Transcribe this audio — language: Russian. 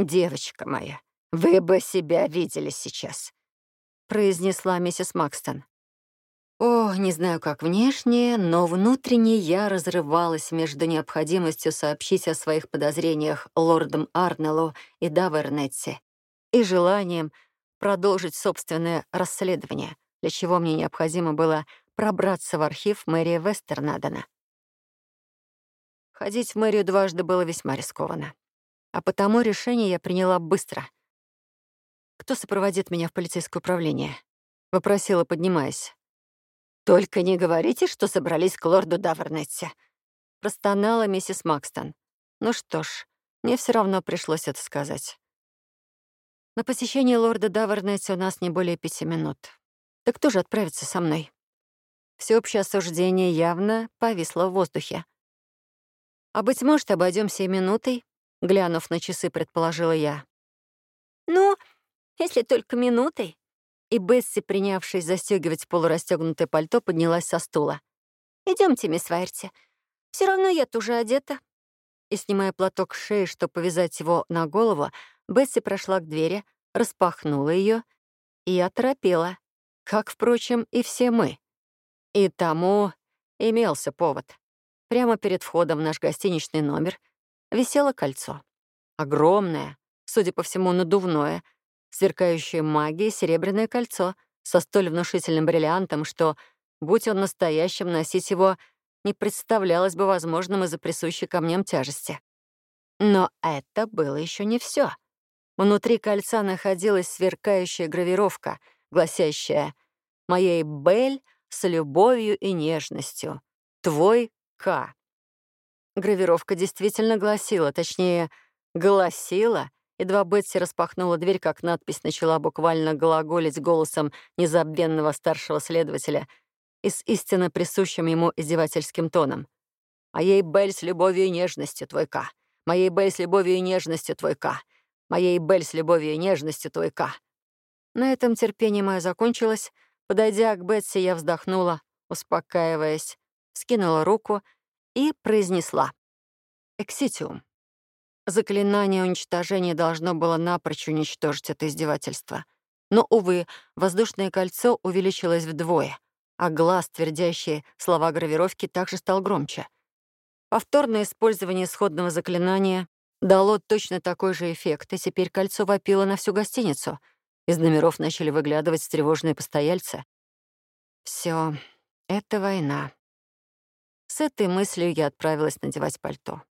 «Девочка моя, вы бы себя видели сейчас», — произнесла миссис Макстон. О, не знаю, как внешне, но внутренне я разрывалась между необходимостью сообщить о своих подозрениях лордам Арнеллу и Давернетте и желанием продолжить собственное расследование, для чего мне необходимо было пробраться в архив мэрии Вестернадена. Ходить в мэрию дважды было весьма рискованно, а потому решение я приняла быстро. «Кто сопроводит меня в полицейское управление?» — вопросила, поднимаясь. «Только не говорите, что собрались к лорду Давернетте», — простонала миссис Макстон. «Ну что ж, мне все равно пришлось это сказать. На посещение лорда Давернетти у нас не более пяти минут. Так кто же отправится со мной?» Всеобщее осуждение явно повисло в воздухе. «А, быть может, обойдемся и минутой?» — глянув на часы, предположила я. «Ну, если только минутой», и Бесси, принявшись застегивать полурастегнутое пальто, поднялась со стула. Идемте, мисс Вайерти. Все равно я тоже одета». И, снимая платок с шеи, чтобы повязать его на голову, Бесси прошла к двери, распахнула ее и оторопела, как, впрочем, и все мы. И тому имелся повод. Прямо перед входом в наш гостиничный номер висело кольцо. Огромное, судя по всему, надувное — сверкающее магией серебряное кольцо со столь внушительным бриллиантом, что, будь он настоящим, носить его не представлялось бы возможным из-за присущей камням тяжести. Но это было еще не все. Внутри кольца находилась сверкающая гравировка, гласящая «Моей Бель с любовью и нежностью. Твой К». Гравировка действительно гласила, точнее, гласила Едва Бетси распахнула дверь, как надпись начала буквально глаголить голосом незабвенного старшего следователя и с истинно присущим ему издевательским тоном. «Моей Бель с любовью и нежностью, твой К. Моей Бель с любовью и нежностью, твой К. Моей Бель с любовью и нежностью, твой К». На этом терпение мое закончилось. Подойдя к Бетси, я вздохнула, успокаиваясь, скинула руку и произнесла «Экситиум». Заклинание уничтожения должно было напрочь уничтожить это издевательство. Но, увы, воздушное кольцо увеличилось вдвое, а глаз, твердящий слова гравировки, также стал громче. Повторное использование исходного заклинания дало точно такой же эффект, и теперь кольцо вопило на всю гостиницу. Из номеров начали выглядывать встревоженные постояльцы. Все, это война. С этой мыслью я отправилась надевать пальто.